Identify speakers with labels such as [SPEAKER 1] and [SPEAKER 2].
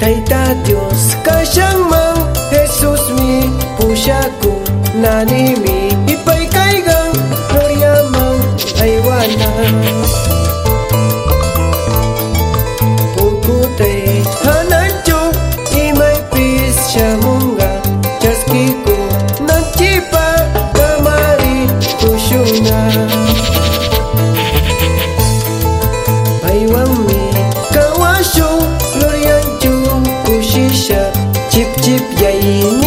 [SPEAKER 1] Taita Dios kasiyang Jesus mi pusya ko nanimi Ipay kaigang Gloria mang aywana Pukutay hanadyo Imay pis siya munga Chaski ko nagchipa Kamari pusyuna Aywan mi aí.